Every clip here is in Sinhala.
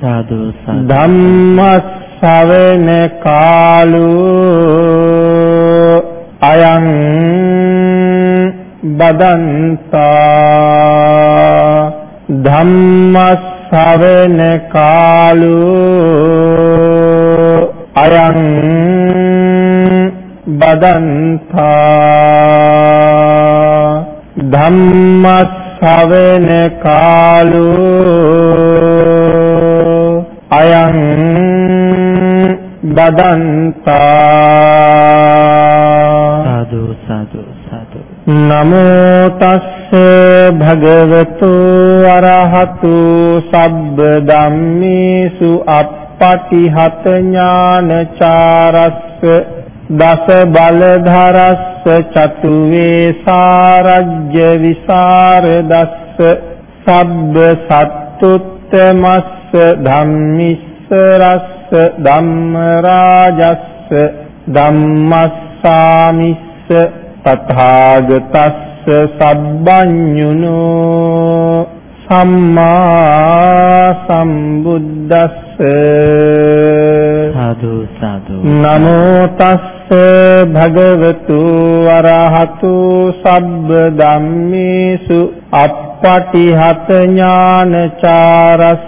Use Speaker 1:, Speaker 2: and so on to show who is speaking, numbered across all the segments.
Speaker 1: සාදු
Speaker 2: ධම්මස්සවෙන කාලෝ අයං බදන්තා ධම්මස්සවෙන කාලෝ අයං බදන්තා ධම්මස්සවෙන කාලෝ අයං බදන්තා
Speaker 1: සාදු සාදු සාදු.
Speaker 2: නමෝ තස්ස භගවතු අරහතු සබ්බ ධම්මේසු අප්පටිහත ඥානචාරස්ස දස බලධරස්ස චතු වේසාරජ්‍ය විසරදස්ස සබ්බ සත්තුත්තමස්ස ධම්මිස්සරස්ස ධම්ම රාජස්ස ධම්මස්සාමිස්ස තථාගතස්ස සබ්බඤුනෝ සම්මා සම්බුද්දස්ස.
Speaker 1: සාදු සාදු.
Speaker 2: නමෝ තස්ස භගවතු වරහතු සබ්බ ධම්මේසු අප්පටිහත ඥානචාරස්ස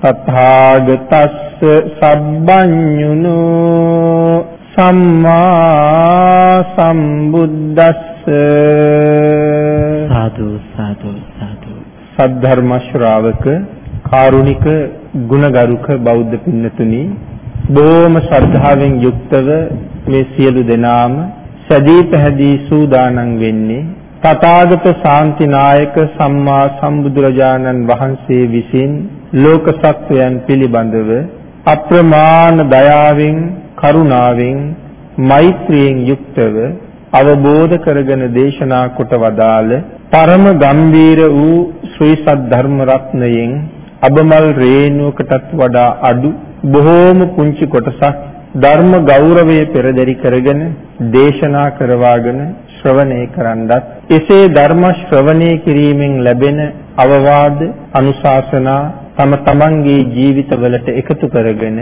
Speaker 2: තථාගතස්ස සබ්බඤුනෝ සම්මා සම්බුද්දස්ස
Speaker 1: සාදු සාදු සාදු
Speaker 2: සද්ධර්ම ශ්‍රාවක කාරුණික ගුණගරුක බෞද්ධ පින්නතුනි බොහොම ශ්‍රද්ධාවෙන් යුක්තව මේ සියලු දෙනාම සදී පැහැදී සූදානම් වෙන්නේ තථාගත ශාන්තිනායක සම්මා සම්බුදුරජාණන් වහන්සේ විසින් ලෝක සත්වයන් පිළිබඳව අප්‍රමාණ දයාවෙන් කරුණාවෙන් මෛත්‍රියෙන් යුක්තව අවබෝධ කරගෙන දේශනා කොට වදාළ පරම ගම්බීර වූ ශ්‍රී සද්ධර්ම රත්නයෙන් අබමල් රේණුවකටත් වඩා අඩු බොහෝම පුංචි කොටසක් ධර්ම ගෞරවය පෙරදරි කරගෙන දේශනා කරවාගෙන ශ්‍රවණය කරන්නත් එසේ ධර්ම ශ්‍රවණය කිරීමෙන් ලැබෙන අවවාද අනුශාසනා තම තමන්ගේ ජීවිතවලට එකතු කරගෙන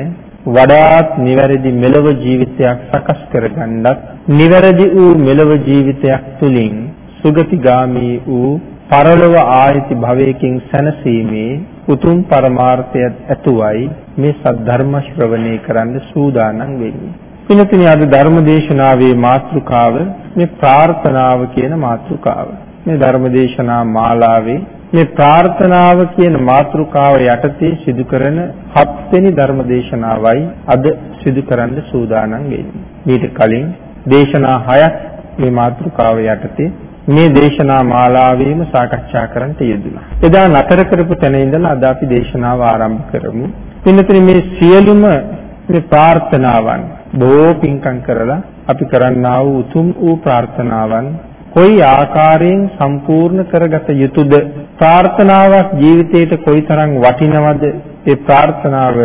Speaker 2: වඩාත් නිවැරදි මෙලව ජීවිතයක් සකස් කරගන්නත් නිවැරදි වූ මෙලව ජීවිතයක් තුලින් සුගතිගාමී වූ පරලොව ආයති භවයකින් සැනසීමේ උතුම් පරමාර්ථයත් ඇතුවයි මේ සද්ධර්ම ශ්‍රවණය කරන්න සූදානම් වෙන්නේ. පින්තුනි අද ධර්ම දේශනාවේ මාතෘකාව මේ ප්‍රාර්ථනාව කියන මාතෘකාව. මේ ධර්ම දේශනා මාලාවේ මේ ප්‍රාර්ථනාව කියන මාතෘකාව යටතේ සිදු කරන හත්වෙනි ධර්ම දේශනාවයි අද සිදු කරන්න සූදානම් වෙන්නේ. ඊට කලින් දේශනා හයක් මේ මාතෘකාව යටතේ මේ දේශනා මාලාවේම සාකච්ඡා කරන්නට යෙදුණා. එදා නතර කරපු තැන ඉඳලා අද අපි දේශනාව ආරම්භ කරමු. පින්නතර මේ සියලුම මේ ප්‍රාර්ථනාවන් බොහෝ පින්කම් කරලා අපි කරන්නා වූ උතුම් වූ ප්‍රාර්ථනාවන් කොයි ආකාරයෙන් සම්පූර්ණ කරගත යුතුද ප්‍රාර්ථනාවක් ජීවිතේට කොයිතරම් වටිනවද ඒ ප්‍රාර්ථනාව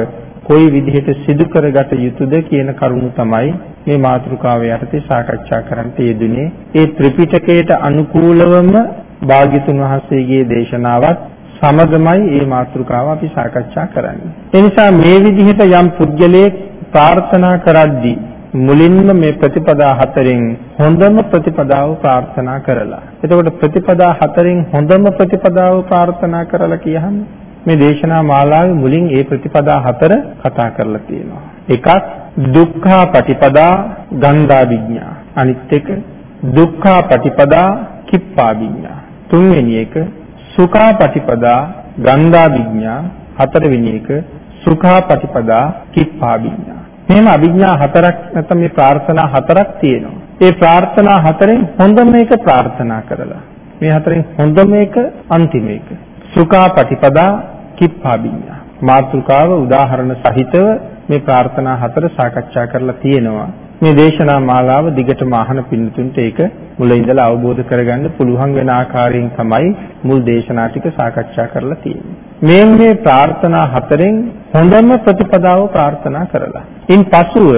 Speaker 2: කොයි විදිහට සිදු කරගත යුතුද කියන කරුණු තමයි මේ මාතෘකාව යටතේ සාකච්ඡා කරන්න යෙදුනේ. ඒ ත්‍රිපිටකයට අනුකූලවම භාග්‍යතුන් වහන්සේගේ දේශනාවත් සමගමයි මේ මාතෘකාව අපි සාකච්ඡා කරන්නේ. ඒ නිසා මේ විදිහට යම් පුද්ගලයෙක් ප්‍රාර්ථනා කරද්දී මුලින්ම මේ ප්‍රතිපදා හතරෙන් හොඳම ප්‍රතිපදාව ප්‍රාර්ථනා කරලා. එතකොට ප්‍රතිපදා හතරෙන් හොඳම ප්‍රතිපදාව ප්‍රාර්ථනා කරලා කියහම මේ දේශනා මාලාවේ මුලින් ඒ ප්‍රතිපදා හතර කතා කරලා තියෙනවා. එකක් දුක්ඛා පටිපදා ගන්ධා විඥා. අනිත් එක දුක්ඛා පටිපදා කිප්පා විඥා. තුන්වෙනි එක සුඛා පටිපදා ගන්ධා විඥා. හතරවෙනි එක සුඛා පටිපදා කිප්පා විඥා. මෙහෙම අභිඥා හතරක් නැත්නම් මේ ප්‍රාර්ථනා හතරක් තියෙනවා. ඒ ප්‍රාර්ථනා හතරෙන් හොඳම එක ප්‍රාර්ථනා කරලා මේ හතරෙන් හොඳම එක අන්තිම එක. සුඛා පටිපදා කිප්පාබිඤ්ඤා. මාතෘකාව උදාහරණ සහිතව මේ ප්‍රාර්ථනා හතර සාකච්ඡා කරලා තියෙනවා. මේ දේශනා මාලාව දිගටම අහන පින්නතුන්ට ඒක මුල ඉඳලා අවබෝධ කරගන්න පුළුවන් වෙන ආකාරයෙන් තමයි මුල් දේශනා ටික සාකච්ඡා කරලා තියෙන්නේ. මේ මේ ප්‍රාර්ථනා හතරෙන් හොඳම ප්‍රතිපදාව ප්‍රාර්ථනා කරලා. ඉන් පසුව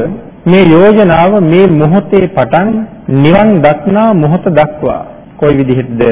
Speaker 2: මේ යෝජනාව මේ මොහොතේ පටන් නිවන් දක්නා මොහොත දක්වා කොයි විදිහටද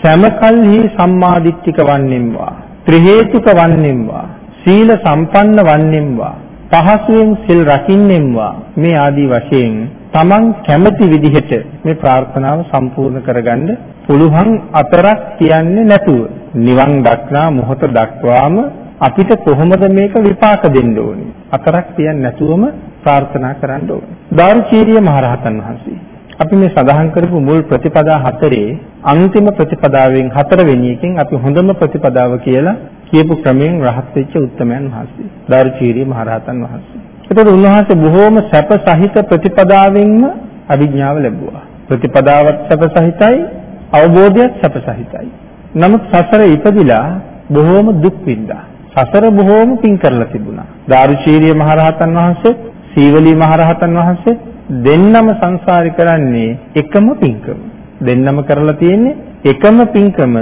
Speaker 2: සමකල්හි සම්මාදිට්ඨික වන්නෙම්වා ත්‍රි හේතුක වන්නෙම්වා සීල සම්පන්න වන්නෙම්වා පහසුවෙන් සිල් රකින්නෙම්වා මේ ආදී වශයෙන් Taman කැමති විදිහට මේ ප්‍රාර්ථනාව සම්පූර්ණ කරගන්න පුළුවන් අතරක් කියන්නේ නැතුව නිවන් දක්නා මොහොත දක්වාම අපිට කොහොමද මේක විපාක දෙන්න ඕනේ අතරක් කියන්නේ නැතුවම ප්‍රාර්ථනා කරන්න ඕනේ. දාරුචීරිය මහරහතන් වහන්සේ අපි මේ සඳහන් කරපු මුල් ප්‍රතිපදා හතරේ අන්තිම ප්‍රතිපදාවෙන් හතරවෙනි එකෙන් අපි හොඳම ප්‍රතිපදාව කියලා කියපු ක්‍රමයෙන් රහත් වෙච්ච උත්තමයන් වහන්සේ. දාරුචීරිය මහරහතන් වහන්සේ. ඒතකොට උන්වහන්සේ බොහෝම සැප සහිත ප්‍රතිපදාවෙන්ම අභිඥාව ලැබුවා. ප්‍රතිපදාවත් සැප සහිතයි, අවබෝධයත් සැප සහිතයි. නමුත් සසර ඉපදිලා බොහෝම දුක් විඳා. සසර බොහෝම පින් කරලා තිබුණා. දාරුචීරිය මහරහතන් වහන්සේ, සීවලී මහරහතන් වහන්සේ දෙන්නම සංසාරي කරන්නේ එකම පින්කම. දෙන්නම කරලා තියෙන්නේ එකම පින්කම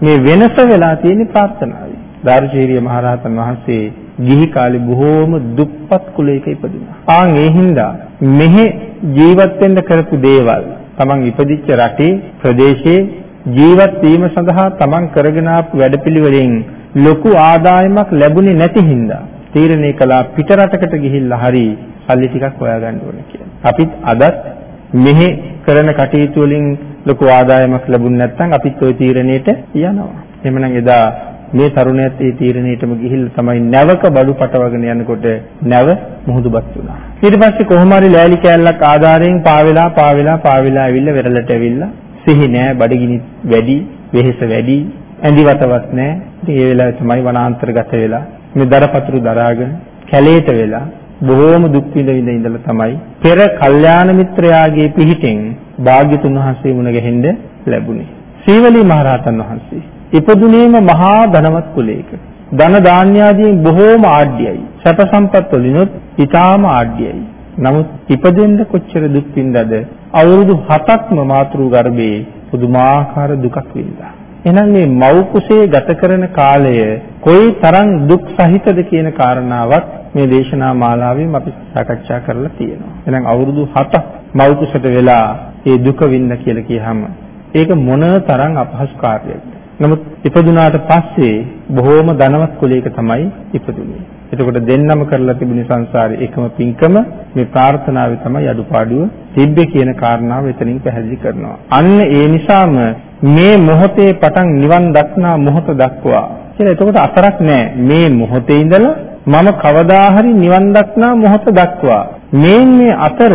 Speaker 2: මේ වෙනස වෙලා තියෙන්නේ ප්‍රාර්ථනාවයි. දාර්ශීරිය මහරහතන් වහන්සේ ගිහි කාලේ බොහෝම දුප්පත් කුලයක ඉපදුනා. ආන් ඒ හින්දා මෙහි ජීවත් වෙන්න කරපු දේවල් තමන් ඉපදිච්ච රටේ ප්‍රදේශයේ ජීවත් වීම සඳහා තමන් කරගෙන ආපු වැඩපිළිවෙලෙන් ලොකු ආදායමක් ලැබුණේ නැති හින්දා තීරණය කළා පිට රටකට ගිහිල්ලා හරි සල්ලි ටිකක් හොයාගන්න ඕනේ කියලා. අපිත් අදත් මෙහි කරන කටයුතු වලින් ලොකු ආදායමක් ලැබුණ නැත්නම් අපිත් ওই තීරණයට යනවා. එහෙමනම් එදා මේ තරුණයත් ඒ තීරණයටම ගිහිල්ලා තමයි නැවක බඩු පටවගෙන යනකොට නැව මුහුදුබත් වුණා. ඊට පස්සේ කොහොම හරි ලෑලි කෑල්ලක් ආධාරයෙන් පාවෙලා පාවෙලා පාවෙලා ඇවිල්ලා වෙරළට ඇවිල්ලා සිහි නෑ බඩගිනි වැඩි වෙහෙස වැඩි ඇඳිවතවත් නෑ. ඉතින් ඒ වෙලාවේ තමයි වනාන්තරගත වෙලා මේ දරපතුරු දරාගෙන කැලේට වෙලා බොහෝම දුක් විඳ විඳ ඉඳලා තමයි පෙර කල්යාණ මිත්‍රයාගේ පිහිටෙන් භාග්‍යතුන් වහන්සේ මුණ ගැහෙන්න ලැබුණේ. සීවලී මහරහතන් වහන්සේ ඉපදුනේම මහා ධනවත් කුලයක. ධන ධාන්‍යාදීන් බොහෝම ආඩ්‍යයි. සැප සම්පත් වලිනුත් ඊටාම ආඩ්‍යයි. නමුත් ඉපදෙන්න කොච්චර දුක් විඳද අවුරුදු 7ක්ම මාතෘ ගර්භයේ පුදුමාකාර දුකක් විඳා. එහෙනම් මේ මව් කුසේ ගත කරන කාලය කොයි තරම් දුක් සහිතද කියන කාරණාවත් මේ දේශනා මාලාවෙන් අපි සාකච්ඡා කරලා තියෙනවා. එහෙනම් අවුරුදු 7ක් මව් කුසට වෙලා ඒ දුක විඳ කියලා කියහම ඒක මොන තරම් අපහසු කාර්යයක්ද. නමුත් ඉපදුනාට පස්සේ බොහෝම ධනවත් කුලයක තමයි ඉපදුනේ. එතකොට දෙන්නම කරලා තිබුණේ සංසාරේ එකම පින්කම මේ ප්‍රාර්ථනාවේ තමයි අඩුපාඩුව තිබ්බේ කියන කාරණාව එතනින් පැහැදිලි කරනවා. අන්න ඒ නිසාම මේ මොහොතේ පටන් නිවන් දක්නා මොහොත දක්වා කියලා එතකොට අතරක් නෑ. මේ මොහොතේ ඉඳලා මම කවදා හරි නිවන් දක්නා මොහොත දක්වා මේ මේ අතර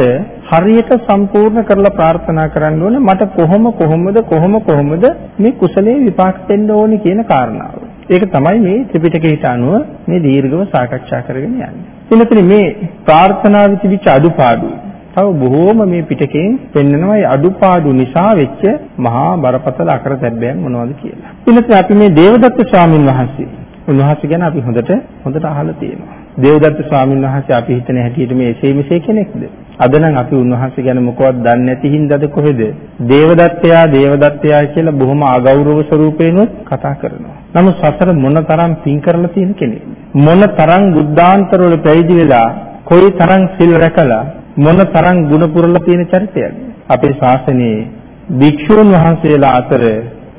Speaker 2: හරියට සම්පූර්ණ කරලා ප්‍රාර්ථනා කරන්න ඕනේ මට කොහොම කොහොමද කොහොම කොහොමද මේ කුසලයේ විපාක දෙන්න ඕනේ කියන කාරණාව. ඒක තමයි මේ ත්‍රිපිටකයට අනුව මේ දීර්ඝව සාකච්ඡා කරගෙන යන්නේ. එනතන මේ ප්‍රාර්ථනාවේ තිබිච්ච අඩුපාඩු තව බොහෝම මේ පිටකයෙන් පෙන්නනවා ඒ අඩුපාඩු නිසා වෙච්ච මහා බරපතල අකරතැබ්බයන් මොනවද කියලා. එනතන අපි මේ දේවදත්ත ස්වාමින් වහන්සේ උන්වහන්සේ ගැන අපි හොඳට හොඳට අහලා තියෙනවා. දේවදත්ත ස්වාමීන් වහන්සේ අපි හිතන හැටියට මේ එසේ මෙසේ කෙනෙක්ද? අද නම් අපි උන්වහන්සේ ගැන මොකවත් දන්නේ නැති හින්දාද කොහෙද? දේවදත්තයා දේවදත්තයා කියලා බොහොම අගෞරව ස්වරූපේනොත් කතා කරනවා. නමුත් සසර මොනතරම් පින් කරලා තියෙන කෙනෙක්. මොනතරම් බුද්ධාන්තරවල පැවිදි වෙලා කොයි තරම් සිල් රැකලා මොනතරම් ගුණ පුරලා තියෙන චරිතයක්ද. අපේ ශාසනයේ භික්ෂූන් වහන්සේලා අතර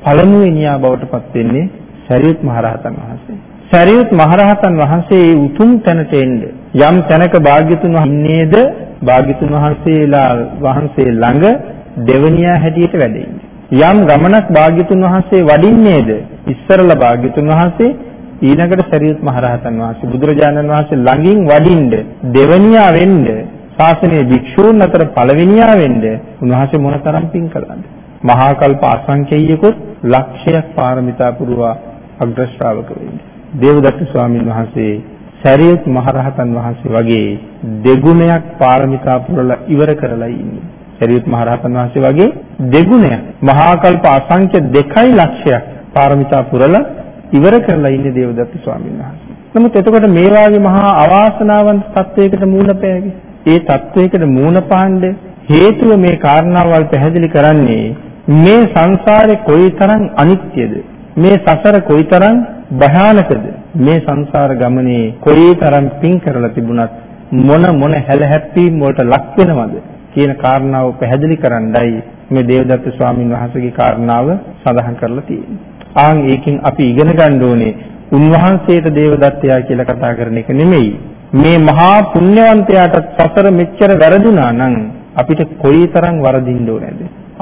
Speaker 2: පළමුවෙනියා බවට පත් වෙන්නේ සරියුත් මහරහතන් වහන්සේ. සරියුත් මහරහතන් වහන්සේ උතුම් තැනට එන්න. යම් තැනක භාග්‍යතුන් වහන්සේද භාග්‍යතුන් වහන්සේලා වහන්සේ ළඟ දෙවනියා හැටියට වැඩ යම් ගමනක් භාග්‍යතුන් වහන්සේ වඩින්නේද? ඉස්සරලා භාග්‍යතුන් වහන්සේ ඊළඟට සරියුත් මහරහතන් වහන්සේ බුදුරජාණන් වහන්සේ ළඟින් වඩින්න දෙවනියා වෙන්න ශාසනයේ භික්ෂූන් අතර පළවෙනියා වෙන්න උන්වහන්සේ මොනතරම් පින් කළාද? මහා කල්ප අසංකේයකුත් ලක්ෂයක් පාරමිතා පුරවා අග්‍ර ශ්‍රාවක වෙන්නේ. දේවදත්ත ස්වාමීන් වහන්සේ සරියුත් මහරහතන් වහන්සේ වගේ දෙගුණයක් පාරමිතා පුරලා ඉවර කරලා ඉන්නේ. සරියුත් මහරහතන් වහන්සේ වගේ දෙගුණයක් මහා කල්ප අසංඛ්‍ය 2 ලක්ෂයක් පාරමිතා පුරලා ඉවර කරලා ඉන්නේ දේවදත්ත ස්වාමීන් වහන්සේ. නමුත් එතකොට මේ වාගේ මහා අවාසනාවන්ත තත්වයකට මූණ පෑවේ. ඒ තත්වයකට මූණ පාණ්ඩ හේතුව මේ කාරණාවල් පැහැදිලි කරන්නේ මේ සංසාරේ කොයිතරම් අනිත්‍යද මේ සසර කොයිතරම් භයානකද මේ සංසාර ගමනේ කොයිතරම් පින් කරලා තිබුණත් මොන මොන හැලහැප්පීම් වලට ලක් වෙනවද කියන කාරණාව පැහැදිලි කරන්නයි මේ දේවදත්ත ස්වාමීන් වහන්සේගේ කාරණාව සඳහන් කරලා තියෙන්නේ. ආන් ඒකෙන් අපි ඉගෙන ගන්න ඕනේ උන්වහන්සේට දේවදත්තයා කියලා කතා කරන එක නෙමෙයි. මේ මහා පුණ්‍යවන්තයාට සසර මෙච්චර වැරදුනා නම් අපිට කොයිතරම් වරදින්න ඕනේද?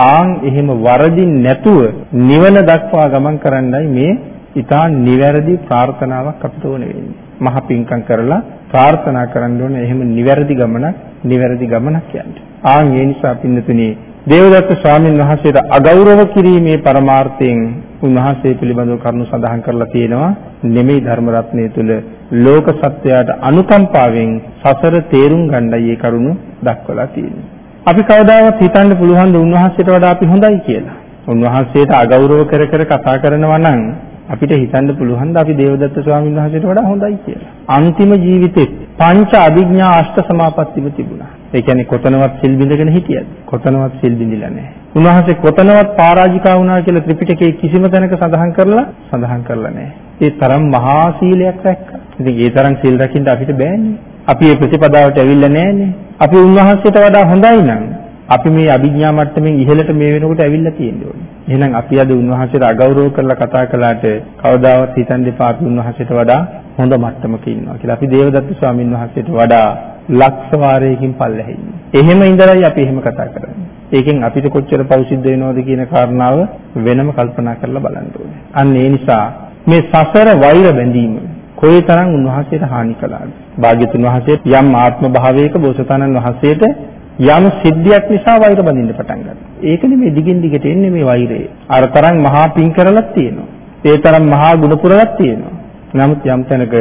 Speaker 2: ආන් එහෙම වරදින් නැතුව නිවන දක්වා ගමන් කරන්නයි මේ ඊටා නිවැරදි ප්‍රාර්ථනාවක් අපිට ඕන වෙන්නේ. මහ පිංකම් කරලා ප්‍රාර්ථනා කරන්න ඕනේ එහෙම නිවැරදි ගමනක් නිවැරදි ගමනක් යන්නේ. ආන් ඒ නිසා පින්නතුනි දේවදත්ත ස්වාමීන් වහන්සේට අගෞරව කිරීමේ පරමාර්ථයෙන් උන්වහන්සේ පිළිබඳව කරුණු සඳහන් කරලා තියෙනවා නෙමෙයි ධර්ම රත්නය තුල ලෝක සත්‍යයට අනුකම්පාවෙන් සසර තේරුම් ගන්නයි ඒ කරුණු දක්වලා තියෙන්නේ. අපි කවදාවත් හිතන්න පුළුවන් ද උන්වහන්සේට වඩා අපි හොඳයි කියලා. උන්වහන්සේට අගෞරව කර කර කතා කරනවා නම් අපිට හිතන්න පුළුවන් ද අපි දේවදත්ත ස්වාමීන් වහන්සේට වඩා හොඳයි කියලා. අන්තිම ජීවිතේ පංච අභිඥා අෂ්ට සමාපත්තිම තිබුණා. ඒ කියන්නේ කොතනවත් සිල් බිඳගෙන හිටියද? කොතනවත් සිල් බිඳිලා නැහැ. උන්වහන්සේ කොතනවත් පරාජිකා වුණා කියලා ත්‍රිපිටකයේ කිසිම තැනක සඳහන් කරලා සඳහන් කරලා නැහැ. ඒ තරම් මහා සීලයක් රැක්කා. ඉතින් ඒ තරම් සීල් රකින්න අපිට බෑනේ. අපි මේ ප්‍රතිපදාවට ඇවිල්ලා නැහැනේ. අපි උන්වහන්සේට වඩා හොඳයි නම් අපි මේ අභිඥා මට්ටමින් ඉහළට මේ වෙනකොට ඇවිල්ලා තියෙන්නේ. එහෙනම් අපි අද උන්වහන්සේට අගෞරව කරලා කතා කළාට කවදාවත් හිතන් දෙපා අපි උන්වහන්සේට වඩා හොඳ මට්ටමක ඉන්නවා කියලා. අපි දේවදත්ත ස්වාමීන් වහන්සේට වඩා ලක්ෂ වාරයකින් පල්ලෙහි ඉන්නේ. එහෙම ඉඳලායි අපි එහෙම කතා කරන්නේ. ඒකෙන් අපිට කොච්චර පෞසිද්ධ වෙනවද කියන කාරණාව වෙනම කල්පනා කරලා බලන්න ඕනේ. අන්න ඒ නිසා මේ සසර වෛර බැඳීම කොයිතරම් උන්වහන්සේට හානි කළාද? භාග්‍යතුන් වහන්සේ යම් ආත්ම භාවයක බෝසතාණන් වහන්සේට යම් සිද්ධියක් නිසා වෛර බඳින්න පටන් ගන්නවා. ඒක නෙමෙයි දිගින් දිගට එන්නේ මේ වෛරය. අර තරම් මහා පිං කරලක් තියෙනවා. ඒ තරම් මහා ගුණ පුරලක් තියෙනවා. නමුත් යම් තැනක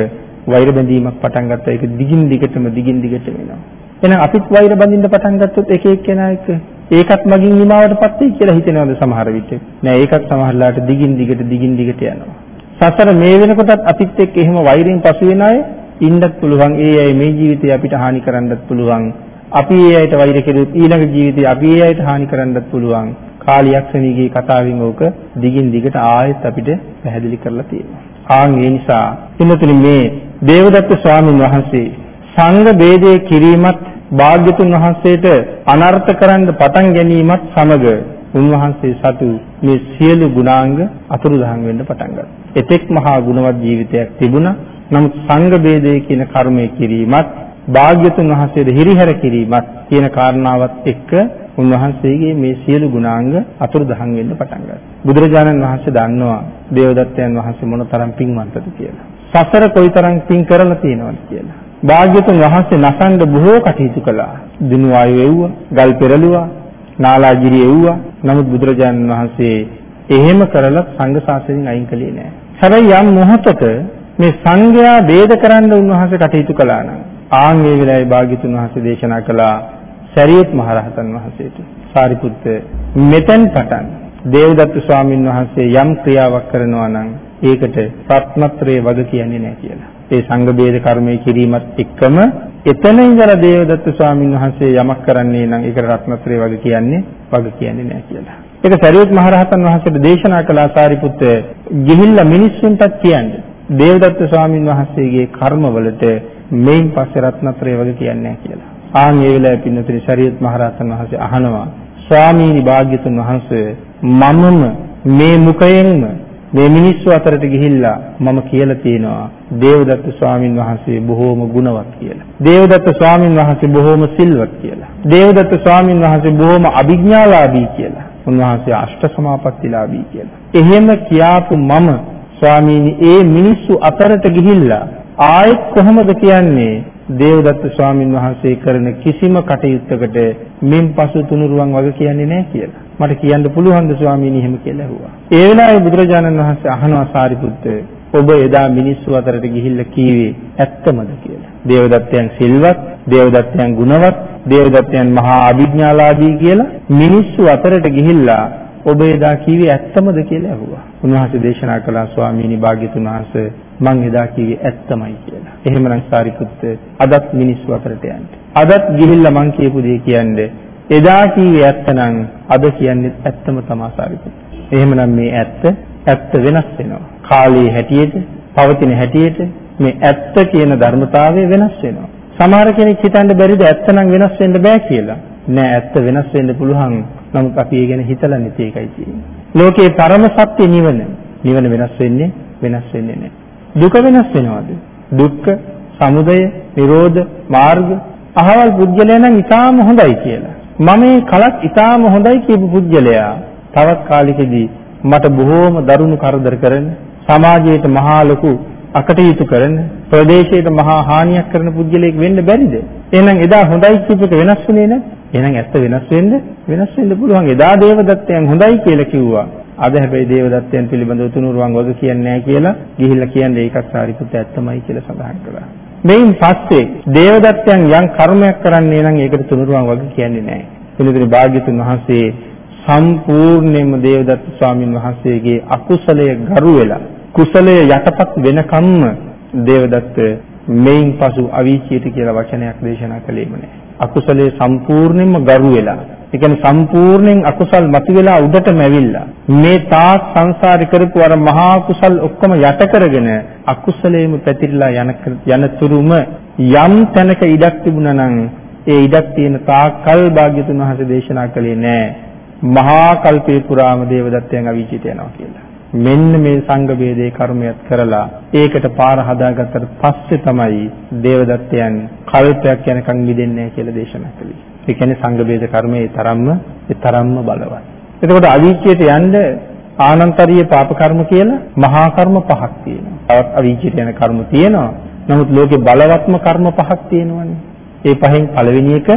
Speaker 2: වෛර බැඳීමක් පටන් ගත්තා ඒක දිගින් දිගටම දිගින් දිගටම වෙනවා. එහෙනම් අපිත් වෛර බඳින්න පටන් ගත්තොත් එක එක්කෙනා එක්ක ඒකත් මගින් නිමාවටපත් වෙයි කියලා හිතනවාද සමහර විට. නෑ ඒකත් සමහරලාට දිගින් දිගට දිගින් දිගට යනවා. සසර මේ වෙනකොටත් අපිත් එක්ක එහෙම වෛරයෙන් පසු වෙන අය ඉන්නත් පුළුවන්. ඒ අය මේ ජීවිතේ අපිට හානි කරන්නත් පුළුවන්. අපි ඒ අයට වෛර කෙරුවොත් ඊළඟ ජීවිතේ අපි ඒ අයට හානි කරන්නත් පුළුවන්. කාලියක්ෂණීගේ කතාවෙන් ඕක දිගින් දිගට ආයෙත් අපිට පැහැදිලි කරලා තියෙනවා. ආන් ඒ නිසා එන්නතුනි මේ දේවදත්ත ස්වාමීන් වහන්සේ සංඝ ભેදයේ කිරීමත් භාග්‍යතුන් වහන්සේට අනර්ථ කරන්න පටන් ගැනීමත් සමග උන්වහන්සේ සතු මේ සියලු ගුණාංග අතුරුදහන් වෙන්න පටන් ගත්තා. එතෙක් මහා ගුණවත් ජීවිතයක් තිබුණා. නමුත් සංඝ ભેදයේ කියන කර්මය කිරීමත් භාග්‍යතුන් වහන්සේද හිරිහැර කිරීමත් කියන කාරණාවත් එක්ක උන්වහන්සේගේ මේ සියලු ගුණාංග අතුරුදහන් වෙන්න පටන් ගත්තා. බුදුරජාණන් වහන්සේ දන්නවා දේවදත්තයන් වහන්සේ මොනතරම් පින්වන්තද කියලා. සසර කොයිතරම් පින් කරලා තියෙනවද කියලා. භාග්‍යතුන් වහන්සේ නසන්න බොහෝ කටයුතු කළා. දිනු ආයු එව්වා, ගල් පෙරළුවා, නාලාගිරි එව්වා. නමුත් බුදුරජාණන් වහන්සේ එහෙම කරලා සංඝ ශාසනයෙන් අයින් කළේ නෑ. හැබැයි යම් මොහොතක මේ සංඝයා ભેද කරන්න උන්වහන්සේ කටයුතු කළා නම් ආන් මේ වෙලාවේ භාග්‍යතුන් වහන්සේ දේශනා කළා සරියුත් මහරහතන් වහන්සේට සාරිපුත්ත මෙතෙන් පටන් දේවදත්ත ස්වාමීන් වහන්සේ යම් ක්‍රියාවක් කරනවා නම් ඒකට රත්නත්‍රයේ වග කියන්නේ නැහැ කියලා. ඒ සංඝ බේද කර්මය කිරීමත් එක්කම එතන ඉඳලා දේවදත්ත ස්වාමීන් වහන්සේ යමක් කරන්නේ නම් ඒකට රත්නත්‍රයේ වග කියන්නේ වග කියන්නේ නැහැ කියලා. ඒක සරියුත් මහරහතන් වහන්සේට දේශනා කළ ආසාරිපුත්ත ගිහිල්ලා මිනිස්සුන්ටත් කියන්නේ දේවදත්ත ස්වාමීන් වහන්සේගේ කර්මවලට මේන් පස්සේ රත්නත්‍රය වගේ කියන්නේ නැහැ කියලා. ආන් ඒ වෙලාවේ පින්නතුනි සරියුත් මහරහතන් වහන්සේ අහනවා ස්වාමීනි භාග්‍යතුන් වහන්සේ මමම මේ මුඛයෙන්ම මේ මිනිස්සු අතරට ගිහිල්ලා මම කියලා තියෙනවා දේවදත්ත ස්වාමින් වහන්සේ බොහෝම ගුණවත් කියලා. දේවදත්ත ස්වාමින් වහන්සේ බොහෝම සිල්වත් කියලා. දේවදත්ත ස්වාමින් වහන්සේ බොහෝම අභිඥාලාභී කියලා. උන්වහන්සේ අෂ්ට සමාපත්තිලාභී කියලා. එහෙම කියාපු මම ස්වාමීනි ඒ මිනිස්සු අතරට ගිහිල්ලා ආයෙත් කොහොමද කියන්නේ දේවදත්ත ස්වාමින් වහන්සේ කරන කිසිම කටයුත්තකට මින් පසු තුනුරුවන් වගේ කියන්නේ නැහැ කියලා. මට කියන්න පුළුවන්ද ස්වාමීනි එහෙම කියලා ඇහුවා. ඒ වෙලාවේ බුදුරජාණන් වහන්සේ අහනවා සාරිපුත්ත ඔබ එදා මිනිස්සු අතරට ගිහිල්ලා කීවේ ඇත්තමද කියලා. දේවදත්තයන් සිල්වත්, දේවදත්තයන් ගුණවත්, දේවදත්තයන් මහා අභිඥාලාභී කියලා මිනිස්සු අතරට ගිහිල්ලා ඔබ එදා කීවේ ඇත්තමද කියලා ඇහුවා. උන්වහන්සේ දේශනා කළා ස්වාමීනි භාග්‍යතුන් වහන්සේ මං එදා කිව්වේ ඇත්තමයි කියලා. එහෙමනම් සාරිපුත්ත අදත් මිනිස්සු අතරට යන්න. අදත් ගිහිල්ලා මං කියපු දේ කියන්නේ එදා කිව්වේ ඇත්තනම් අද කියන්නේ ඇත්තම තමයි සාරිපුත්ත. එහෙමනම් මේ ඇත්ත ඇත්ත වෙනස් වෙනවා. කාලයේ හැටියට, පවතින හැටියට මේ ඇත්ත කියන ධර්මතාවය වෙනස් වෙනවා. සමහර කෙනෙක් හිතන්න බැරිද ඇත්තනම් වෙනස් වෙන්න බෑ කියලා. නෑ ඇත්ත වෙනස් වෙන්න පුළුවන්. නමුත් අපි ඒ ගැන හිතලා නැති එකයි තියෙන්නේ. ලෝකේ පරම සත්‍ය නිවන. නිවන වෙනස් වෙන්නේ වෙනස් වෙන්නේ නෑ. දුක වෙනස් වෙනවද? දුක්ඛ, සමුදය, නිරෝධ, මාර්ග අහවල් පුජ්‍යලයා නම් ඊටාම හොඳයි කියලා. මම මේ කලක් ඊටාම හොඳයි කියපු පුජ්‍යලයා තවත් කාලෙකදී මට බොහෝම දරුණු කරදර කරන සමාජයට මහා ලොකු අකටයුතු කරන ප්‍රදේශයට මහා හානියක් කරන පුජ්‍යලයක් වෙන්න බැරිද? එහෙනම් එදා හොඳයි කියපුවට වෙනස් වෙන්නේ නැහැ. එහෙනම් ඇත්ත වෙනස් වෙන්න වෙනස් වෙන්න පුළුවන්. එදා දේවදත්තයන් හොඳයි කියලා කිව්වා. අද හැබැයි දේවදත්තයන් පිළිබඳව තුනුරුවන් වග කියන්නේ නැහැ කියලා ගිහිල්ලා කියන්නේ ඒකත් සාරිපුත්ත ඇත්තමයි කියලා සඳහන් කළා. මෙයින් පස්සේ දේවදත්තයන් යම් කර්මයක් කරන්නේ නම් ඒකට තුනුරුවන් වග කියන්නේ නැහැ. පිළිතුරු භාග්‍යතුන් වහන්සේ සම්පූර්ණයෙන්ම දේවදත්ත ස්වාමින් වහන්සේගේ අකුසලය ගරු වෙලා කුසලය යටපත් වෙනකම්ම දේවදත්ත මෙයින් පසු අවීචියට කියලා වචනයක් දේශනා කළේම නැහැ. අකුසලයේ සම්පූර්ණයෙන්ම ගරු වෙලා ඒ කියන්නේ සම්පූර්ණයෙන් අකුසල් මතුවලා උඩටම ඇවිල්ලා මේ තාක් සංසාරේ කරපු අර මහා කුසල් ඔක්කොම යට කරගෙන අකුසලයේම පැතිරිලා යන යනතුරුම යම් තැනක ඉඩක් තිබුණා නම් ඒ ඉඩක් තියෙන තාක්කල් භාග්‍යතුන් වහන්සේ දේශනා කළේ නෑ මහා කල්පේ පුරාම දේවදත්තයන් අවීචිත යනවා කියලා. මෙන්න මේ සංඝ ભેදේ කර්මයක් කරලා ඒකට පාර හදාගත්තට පස්සේ තමයි දේවදත්තයන් කල්පයක් යනකම් මිදෙන්නේ කියලා දේශනා කළේ. ඒ කියන්නේ සංඝ ભેද කර්මයේ තරම්ම ඒ තරම්ම බලවත්. එතකොට අවීචයට යන්න ආනන්තරීය පාප කර්ම කියලා මහා කර්ම පහක් තියෙනවා. තවත් අවීචයට යන කර්ම තියෙනවා. නමුත් ලෝකේ බලවත්ම කර්ම පහක් තියෙනවනේ. ඒ පහෙන් පළවෙනි එක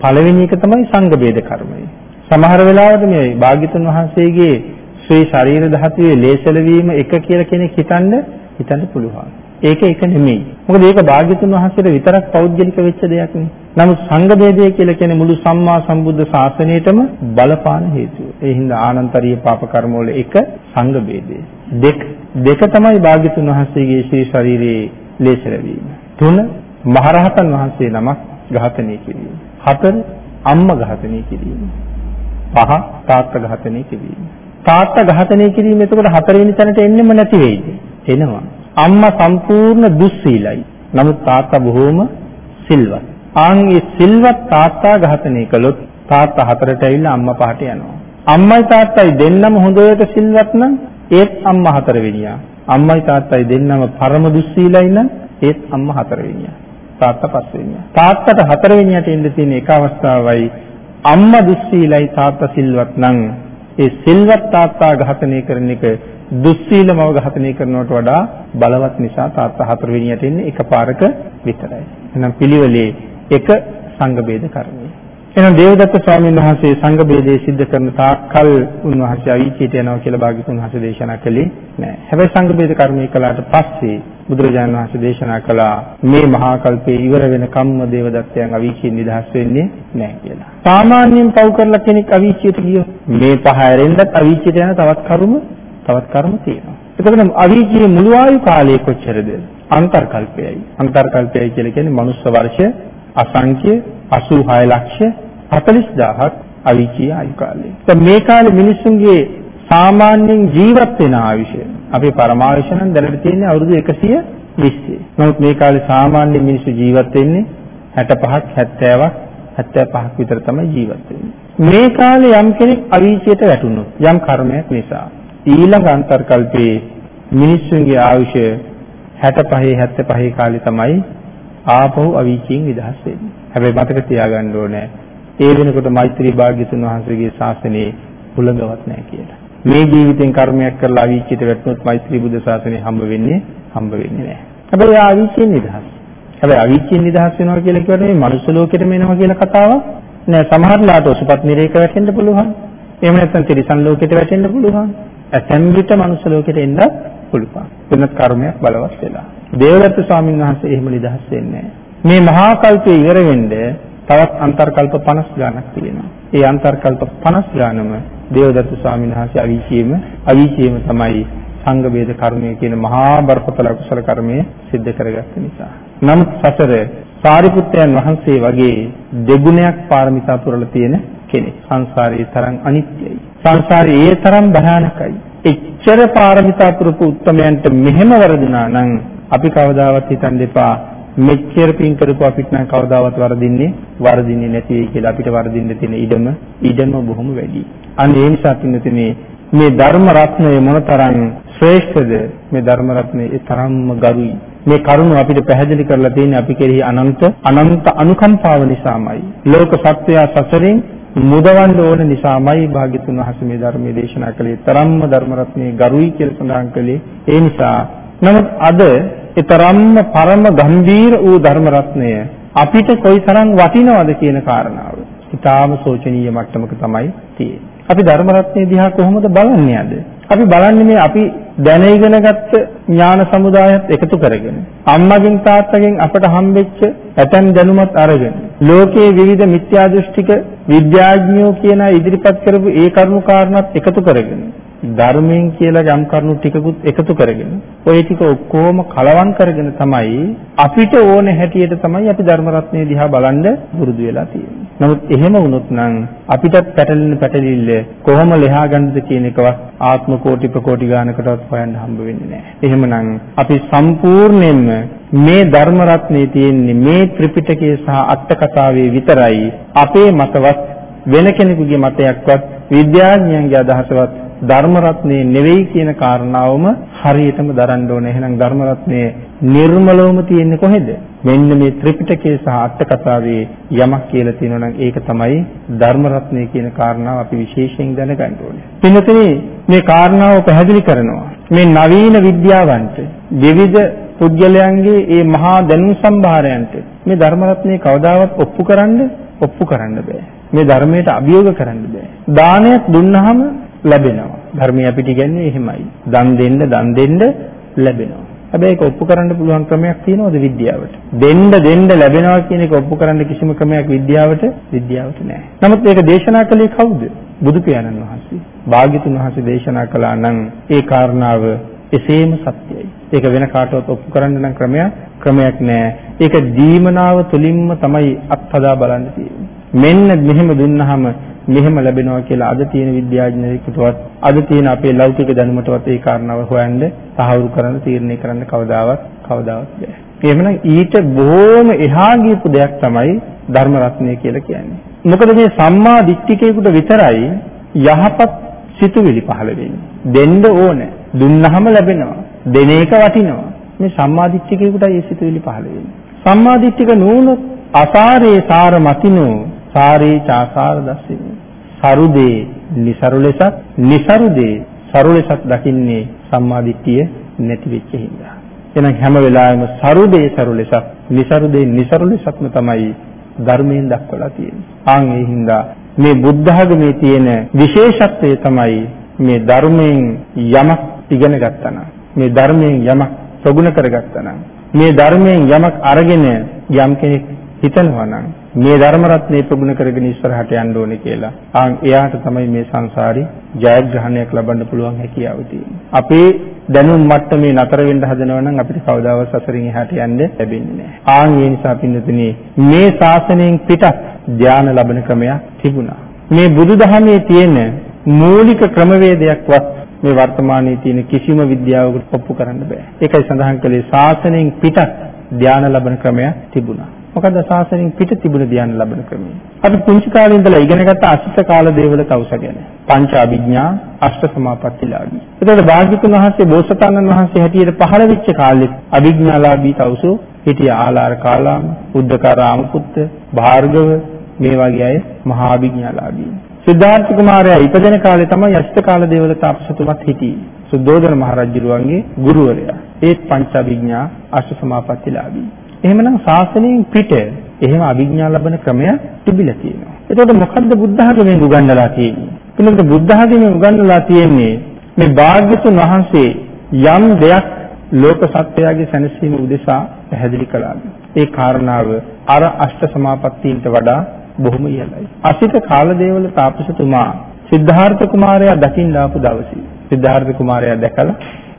Speaker 2: පළවෙනි එක තමයි සංඝ ભેද කර්මය. සමහර වෙලාවට මේ භාග්‍යතුන් වහන්සේගේ ශ්‍රී ශරීර ධාතුවේ ලේසල වීම එක කියලා කෙනෙක් හිතන්න හිතන්න පුළුවන්. ඒක එක නෙමෙයි. මොකද ඒක භාග්‍යතුන් වහන්සේට විතරක් පෞද්ගලික වෙච්ච දෙයක් නේ. නමුත් සංඝ ભેදය කියලා කියන්නේ මුළු සම්මා සම්බුද්ධ ශාසනයටම බලපාන හේතුව. ඒ හින්දා ආනන්තරීය පාප කර්ම වල එක සංඝ ભેදය. දෙක දෙක තමයි භාග්‍යතුන් වහන්සේගේ ශ්‍රී ශරීරයේ ලේසල වීම. තුන මහරහතන් වහන්සේ නමක් ඝාතනය කිරීම. හතර අම්මා ඝාතනය කිරීම. පහ තාත්තා ඝාතනය කිරීම. තාත්තා ඝාතනය කිරීම එතකොට හතරවෙනි තැනට එන්නෙම නැති වෙයිද? එනවා. අම්මා සම්පූර්ණ දුස්සීලයි. නමුත් තාත්තා බොහෝම සිල්වත්. ආන්ගේ සිල්වත් තාත්තා ඝාතනය කළොත් තාත්තා හතරට ඇවිල්ලා අම්මා පහට යනවා. අම්මයි තාත්තයි දෙන්නම හොඳට සිල්වත් නම් ඒත් අම්මා හතරවෙනියා. අම්මයි තාත්තයි දෙන්නම පරම දුස්සීලයි නම් ඒත් අම්මා හතරවෙනියා. තාත්තා පස්වෙනියා. තාත්තට හතරවෙනියට එන්න තියෙන එක අවස්ථාවයි අම්මා දුස්සීලයි තාත්තා සිල්වත් නම් ඒ සිල්වත් තාත්තා ඝාතනය කරන එක දුස්සීලමව ඝාතනය කරනවට වඩා බලවත් නිසා තාත්තා හතරවෙනියට එන්නේ එකපාරක විතරයි. එහෙනම් පිළිවෙලේ එක සංඝ ભેද කර්මය. එහෙනම් දේවදත්ත ස්වාමීන් වහන්සේ සංඝ ભેදේ සිද්ධ කරන තාක්කල් උන්වහන්සේ අවීචයට යනවා කියලා භාග්‍යතුන් වහන්සේ දේශනා කළේ නෑ. හැබැයි සංඝ ભેද කර්මය කළාට පස්සේ බුදුරජාණන් වහන්සේ දේශනා කළා මේ මහා කල්පේ ඉවර වෙන කම්ම දේවදත්තයන් අවීචයෙන් නිදහස් වෙන්නේ නෑ කියලා. සාමාන්‍යයෙන් පව් කරලා කෙනෙක් අවීචයට ගියොත් මේ පහ ඇරෙන්නත් අවීචයට යන තවත් කර්ම තවත් කර්ම තියෙනවා. එතකොට අවීචයේ මුළු ආයු කාලය කොච්චරද? අන්තර්කල්පයයි. අන්තර්කල්පයයි කියලා කියන්නේ මනුස්ස වර්ෂ අසංඛ්‍ය 86 ලක්ෂ 40000ක් අවීචී ආයු කාලය. දැන් මේ කාලේ මිනිස්සුන්ගේ සාමාන්‍යයෙන් ජීවත් වෙන ආයුෂය අපේ පරමායුෂ නම් දැනට තියෙන්නේ අවුරුදු 120. නමුත් මේ කාලේ සාමාන්‍ය මිනිස්සු ජීවත් වෙන්නේ 65ක් 70ක් 75ක් විතර තමයි ජීවත් වෙන්නේ. මේ කාලේ යම් කෙනෙක් අවීචයට වැටුණොත් යම් කර්මයක් නිසා ඊළඟ අන්තර්කල්පයේ මිනිස්සුන්ගේ ආයුෂ 65 75 කාලේ තමයි ආපහු අවීචයෙන් නිදහස් වෙන්නේ. හැබැයි මතක තියාගන්න ඕනේ ඒ වෙනකොට මෛත්‍රී භාග්‍යතුන් වහන්සේගේ ශාසනයේ හුළඟවත් නැහැ කියලා. මේ ජීවිතෙන් කර්මයක් කරලා අවීචයට වැටුනොත් මෛත්‍රී බුද්ධ ශාසනය හම්බ වෙන්නේ හම්බ වෙන්නේ නැහැ. හැබැයි ආවිචයෙන් නිදහස්. හැබැයි අවීචයෙන් නිදහස් වෙනවා කියලා කියන්නේ මේ මනුස්ස ලෝකෙටම එනවා කියලා කතාවක් නෑ. සමහරලාට ඔසුපත් නිරේක වැටෙන්න පුළුවන්. එහෙම නැත්නම් තිරිසන් ලෝකෙට වැටෙන්න පුළුවන්. ඇතැම් විට මනුස්ස ලෝකෙට එන්න පුළුවන්. වෙනත් කර්මයක් බලවත් වෙලා. දේවදත්ත ස්වාමීන් වහන්සේ එහෙම නිදහස් වෙන්නේ මේ මහා කල්පය ඉවර වෙන්නේ තවත් අන්තර්කල්ප 50 ගණක් තියෙනවා. ඒ අන්තර්කල්ප 50 ගණම දේවදත්ත ස්වාමීන් වහන්සේ අවීචියේම අවීචියේම තමයි සංඝ වේද කර්මය කියන මහා බරපතල කුසල කර්මය සිද්ධ කරගත්ත නිසා. නමුත් සසර සාරිපුත්තයන් වහන්සේ වගේ දෙගුණයක් පාරමිතා පුරලා තියෙන කෙනෙක්. සංසාරයේ තරම් අනිත්‍යයි. සංසාරයේ ඒ තරම් භයානකයි. එච්චර පාරමිතා පුරපු උත්තමයන්ට මෙහෙම වරදිනා නම් අපි කවදාවත් හිතන්න එපා මෙච්චර පින් කරපු අපිට නම් කවදාවත් වරදින්නේ වරදින්නේ නැති වෙයි කියලා අපිට වරදින්න තියෙන ඉඩම ඉඩම බොහොම වැඩි. අන්න ඒ නිසා පින්නතුනේ මේ ධර්ම රත්නය මොනතරම් ශ්‍රේෂ්ඨද මේ ධර්ම රත්නය ඒ තරම්ම ගරුයි. මේ කරුණ අපිට පැහැදිලි කරලා තියෙන්නේ අපි කෙරෙහි අනන්ත අනන්ත අනුකම්පාව නිසාමයි. ලෝක සත්‍යය සසරින් මුදවන්න ඕන නිසාමයි භාග්‍යතුන් වහන්සේ මේ ධර්මයේ දේශනා කළේ. තරම්ම ධර්ම රත්නයේ ගරුයි කියලා සඳහන් කළේ. ඒ නිසා නමුත් අද ඊතරම්ම පරම ගම්බීර වූ ධර්ම රත්නය අපිට කොයිතරම් වටිනවද කියන කාරණාව. ඊටාම සෝචනීය මට්ටමක තමයි තියෙන්නේ. අපි ධර්ම රත්නය දිහා කොහොමද බලන්නේ අද? අපි බලන්නේ මේ අපි දැන ඉගෙන ගත්ත ඥාන සමුදායත් එකතු කරගෙන අම්මගෙන් තාත්තගෙන් අපට හම්බෙච්ච ඇතන් දැනුමත් අරගෙන ලෝකයේ විවිධ මිත්‍යා දෘෂ්ටික විද්‍යාඥයෝ කියන ඉදිරිපත් කරපු ඒ කරුණු කාරණාත් එකතු කරගෙන ධර්මයෙන් කියලා යම් කරුණු ටිකකුත් එකතු කරගෙන ওই ටික ඔක්කොම කලවම් කරගෙන තමයි අපිට ඕන හැටියට තමයි අපි ධර්ම රත්නය දිහා බලන්න පුරුදු වෙලා තියෙන්නේ. නමුත් එහෙම වුණොත් නම් අපිටත් පැටලෙන පැටලිල්ල කොහොම ලෙහා ගන්නද කියන එකවත් ආත්ම කෝටි ප්‍රකෝටි ගානකටවත් හොයන්න හම්බ වෙන්නේ නැහැ. එහෙමනම් අපි සම්පූර්ණයෙන්ම මේ ධර්ම රත්නයේ තියෙන්නේ මේ ත්‍රිපිටකයේ සහ අට කතාවේ විතරයි අපේ මතවත් වෙන කෙනෙකුගේ මතයක්වත් විද්‍යාඥයන්ගේ අදහසවත් ධර්ම රත්නේ නෙවෙයි කියන කාරණාවම හරියටම දරන්න ඕනේ. එහෙනම් ධර්ම රත්නේ නිර්මලවම තියෙන්නේ කොහෙද? මෙන්න මේ ත්‍රිපිටකයේ සහ අට කතාවේ යමක් කියලා තියෙනවා නම් ඒක තමයි ධර්ම රත්නේ කියන කාරණාව අපි විශේෂයෙන් දැනගන්න ඕනේ. පින්නතේ මේ කාරණාව පැහැදිලි කරනවා. මේ නවීන විද්‍යාවන්ට විවිධ පුද්ගලයන්ගේ මේ මහා දැනුම් සම්භාරයන්ට මේ ධර්ම රත්නේ කවදාවත් ඔප්පු කරන්න ඔප්පු කරන්න බෑ. මේ ධර්මයට අභියෝග කරන්න බෑ. දානයක් දුන්නාම ලැබෙනවා. ධර්මය අපිට කියන්නේ එහෙමයි. දන් දෙන්න දන් දෙන්න ලැබෙනවා. හැබැයි ඒක ඔප්පු කරන්න පුළුවන් ක්‍රමයක් තියෙනවද විද්‍යාවට? දෙන්න දෙන්න ලැබෙනවා කියන එක ඔප්පු කරන්න කිසිම ක්‍රමයක් විද්‍යාවට විද්‍යාවට නැහැ. නමුත් ඒක දේශනා කළේ කවුද? බුදු පියාණන් වහන්සේ. භාග්‍යතුන් වහන්සේ දේශනා කළා නම් ඒ කාරණාව එසේම සත්‍යයි. ඒක වෙන කාටවත් ඔප්පු කරන්න නම් ක්‍රමයක් ක්‍රමයක් නැහැ. ඒක දීමනාව තුලින්ම තමයි අත්හදා බලන්න තියෙන්නේ. මෙන්න මෙහෙම දුන්නාම මෙහෙම ලැබෙනවා කියලා අද තියෙන විද්‍යාඥයෙකුටවත් අද තියෙන අපේ ලෞකික දැනුමටවත් ඒ කාරණාව හොයන්න තහවුරු කරන්න තීරණය කරන්න කවදාවත් කවදාවත් බෑ. එහෙමනම් ඊට බොහොම එහා ගියපු දෙයක් තමයි ධර්ම රත්නය කියලා කියන්නේ. මොකද මේ සම්මා දිට්ඨිකයෙකුට විතරයි යහපත් සිතුවිලි පහළ වෙන්නේ. දෙන්න ඕනේ. දුන්නහම ලැබෙනවා. දෙන එක වටිනවා. මේ සම්මා දිට්ඨිකයෙකුටයි ඒ සිතුවිලි පහළ වෙන්නේ. සම්මා දිට්ඨික නුනොත් අසාරේ සාර මතිනෝ සාරේ චාසාර දස්සිනෝ සරු දේ નિසරු ලෙසත්, નિසරු දේ සරු ලෙසත් දකින්නේ සම්මා දිට්ඨිය නැති වෙච්ච හින්දා. එහෙනම් හැම වෙලාවෙම සරු දේ සරු ලෙසත්, નિසරු දේ નિසරු ලෙසත්ම තමයි ධර්මයෙන් දක්වලා තියෙන්නේ. ආන් ඒ හින්දා මේ බුද්ධ ආගමේ තියෙන විශේෂත්වය තමයි මේ ධර්මයෙන් යමක් ඉගෙන ගත්තා නම් මේ ධර්මයෙන් යමක් ප්‍රගුණ කරගත්තා නම් මේ ධර්මයෙන් යමක් අරගෙන යම් කෙනෙක් හිතනවා නම් මේ ධර්ම රත්නේ ප්‍රගුණ කරගෙන ඉස්සරහට යන්න ඕනේ කියලා. ආන් එයාට තමයි මේ සංසාරي ජයග්‍රහණයක් ලබන්න පුළුවන් හැකියාව තියෙන්නේ. අපේ දැනුම් මට්ටමේ නතර වෙන්න හදනවා නම් අපිට කවදාවත් සසරින් එහාට යන්න ලැබෙන්නේ නැහැ. ආන් ඒ නිසා පින්නතුනි මේ ශාසනයෙන් පිටත් ධානය ලබන ක්‍රමයක් තිබුණා. මේ බුදුදහමේ තියෙන මූලික ක්‍රමවේදයක්වත් මේ වර්තමානයේ තියෙන කිසිම විද්‍යාවකට ඔප්පු කරන්න බෑ. ඒකයි සඳහන් කළේ ශාසනයෙන් පිටත් ධානය ලබන ක්‍රමයක් තිබුණා. මොකද ශාසනයෙන් පිට තිබුණ ධානය ලබන ක්‍රමය. අපි පුංචි කාලේ ඉඳලා ඉගෙනගත්ත අසිත කාල දේවල තවුස ගැන. පංච අභිඥා අෂ්ට සමාපත්තිලාභී. එතකොට භාග්‍යතුන් වහන්සේ බෝසතාණන් වහන්සේ හැටියට පහළ වෙච්ච කාලෙත් අභිඥාලාභී තවුසෝ හිටිය ආලාර කාලාම, උද්දකාරාම පුත්ත, භාර්ගව මේ වගේ අය මහා අභිඥාලාභී. සිද්ධාර්ථ කුමාරයා ඉපදෙන කාලේ තමයි අෂ්ටකාල දේවල තාපසතුමත් හිටියේ. සුද්ධෝදන මහරජුරුවන්ගේ ගුරුවරයා. ඒත් පංචඅභිඥා අෂ්ට සමාපත්තිලාභී. එහෙමනම් ශාසනයෙන් පිට එහෙම අභිඥා ලබන ක්‍රමයක් තිබිලා තියෙනවා. එතකොට මොකද්ද බුද්ධ ධර්මයෙන් උගන්වලා තියෙන්නේ? එතකොට බුද්ධ ධර්මයෙන් උගන්වලා තියෙන්නේ මේ භාග්‍යතුන් වහන්සේ යම් දෙයක් ලෝක සත්‍යයගේ සැනසීම උදෙසා පැහැදිලි කළා. ඒ කාරණාව අර අෂ්ට සමාපත්තීන්ට වඩා බොහොම ඉහළයි. අසිත කාලදේවල තාපසතුමා සිද්ධාර්ථ කුමාරයා දකින්න ආපු දවසේ සිද්ධාර්ථ කුමාරයා දැකලා